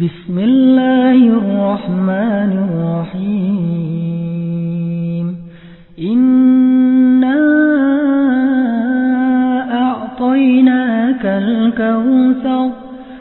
بسم الله الرحمن الرحيم إنا أعطيناك الكوثر